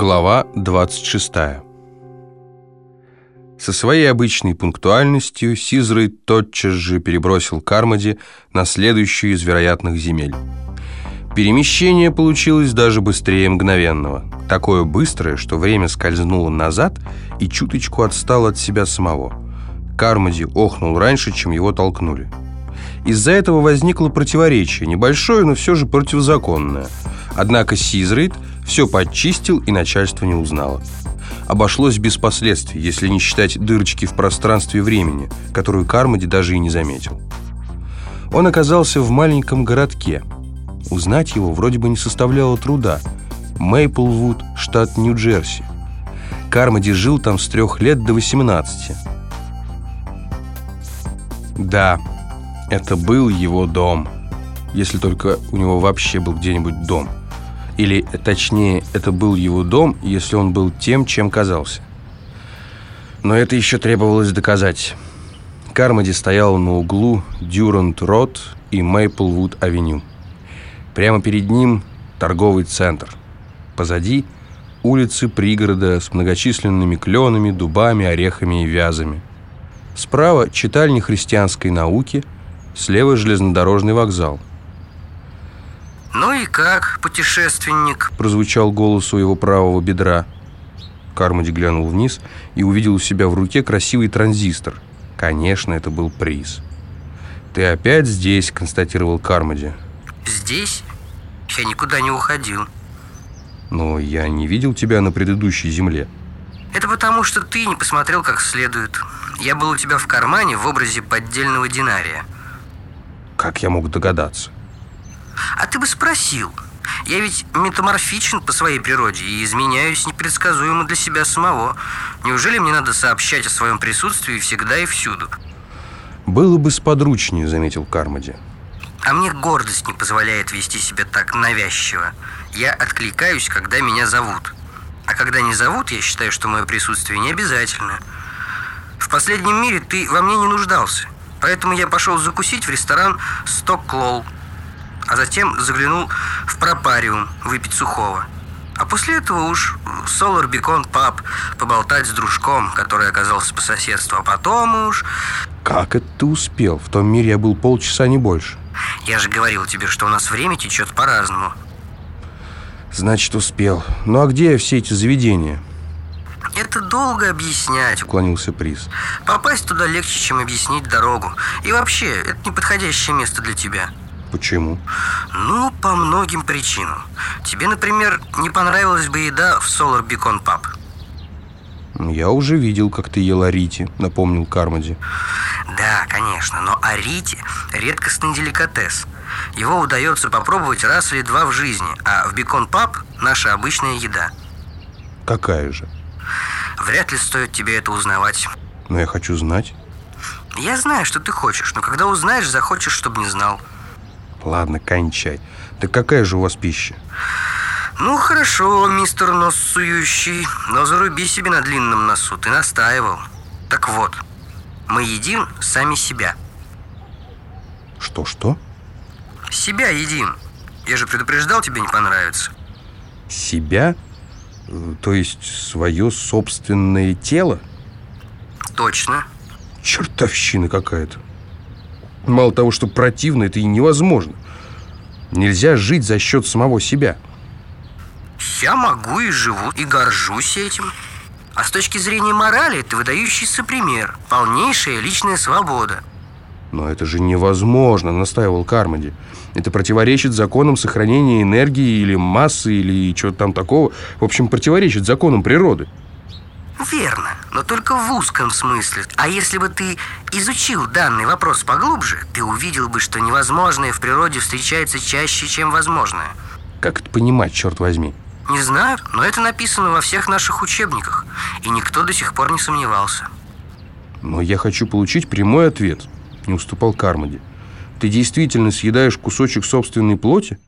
Глава 26 Со своей обычной пунктуальностью Сизрой тотчас же перебросил Кармоди на следующую из вероятных земель. Перемещение получилось даже быстрее мгновенного. Такое быстрое, что время скользнуло назад и чуточку отстал от себя самого. Кармоди охнул раньше, чем его толкнули. Из-за этого возникло противоречие, небольшое, но все же противозаконное. Однако Сизрейд все подчистил, и начальство не узнало. Обошлось без последствий, если не считать дырочки в пространстве времени, которую Кармоди даже и не заметил. Он оказался в маленьком городке. Узнать его вроде бы не составляло труда. Мейплвуд, штат Нью-Джерси. Кармоди жил там с трех лет до 18. Да, это был его дом. Если только у него вообще был где-нибудь дом. Или, точнее, это был его дом, если он был тем, чем казался. Но это еще требовалось доказать. Кармоди стоял на углу Дюрант-Роуд и Мейплвуд-Авеню. Прямо перед ним торговый центр. Позади улицы пригорода с многочисленными кленами, дубами, орехами и вязами. Справа читальни христианской науки, слева железнодорожный вокзал – «Ну и как, путешественник?» Прозвучал голос у его правого бедра. Кармоди глянул вниз и увидел у себя в руке красивый транзистор. Конечно, это был приз. «Ты опять здесь?» – констатировал Кармоди. «Здесь? Я никуда не уходил». «Но я не видел тебя на предыдущей земле». «Это потому, что ты не посмотрел как следует. Я был у тебя в кармане в образе поддельного динария». «Как я мог догадаться?» А ты бы спросил. Я ведь метаморфичен по своей природе и изменяюсь непредсказуемо для себя самого. Неужели мне надо сообщать о своем присутствии всегда и всюду? Было бы сподручнее, заметил Кармоди. А мне гордость не позволяет вести себя так навязчиво. Я откликаюсь, когда меня зовут. А когда не зовут, я считаю, что мое присутствие не обязательно. В последнем мире ты во мне не нуждался. Поэтому я пошел закусить в ресторан «Стокклол» а затем заглянул в пропариум выпить сухого. А после этого уж Солар Бекон Паб поболтать с дружком, который оказался по соседству, а потом уж... Как это ты успел? В том мире я был полчаса, не больше. Я же говорил тебе, что у нас время течет по-разному. Значит, успел. Ну а где все эти заведения? Это долго объяснять, уклонился приз. Попасть туда легче, чем объяснить дорогу. И вообще, это неподходящее место для тебя. Почему? Ну, по многим причинам. Тебе, например, не понравилась бы еда в Solar Beacon Pub. Я уже видел, как ты ел арити, напомнил Кармоди. Да, конечно, но арити – редкостный деликатес. Его удается попробовать раз или два в жизни, а в Бекон Паб – наша обычная еда. Какая же? Вряд ли стоит тебе это узнавать. Но я хочу знать. Я знаю, что ты хочешь, но когда узнаешь, захочешь, чтобы не знал. Ладно, кончай. Так какая же у вас пища? Ну, хорошо, мистер нос сующий, но заруби себе на длинном носу, ты настаивал. Так вот, мы едим сами себя. Что-что? Себя едим. Я же предупреждал, тебе не понравится. Себя? Э, то есть свое собственное тело? Точно. Чертовщина какая-то. Мало того, что противно, это и невозможно. Нельзя жить за счет самого себя. Я могу и живу, и горжусь этим. А с точки зрения морали, это выдающийся пример. Полнейшая личная свобода. Но это же невозможно, настаивал Кармоди. Это противоречит законам сохранения энергии или массы, или чего-то там такого. В общем, противоречит законам природы. Верно, но только в узком смысле. А если бы ты изучил данный вопрос поглубже, ты увидел бы, что невозможное в природе встречается чаще, чем возможное. Как это понимать, черт возьми? Не знаю, но это написано во всех наших учебниках, и никто до сих пор не сомневался. Но я хочу получить прямой ответ, не уступал Кармоди. Ты действительно съедаешь кусочек собственной плоти?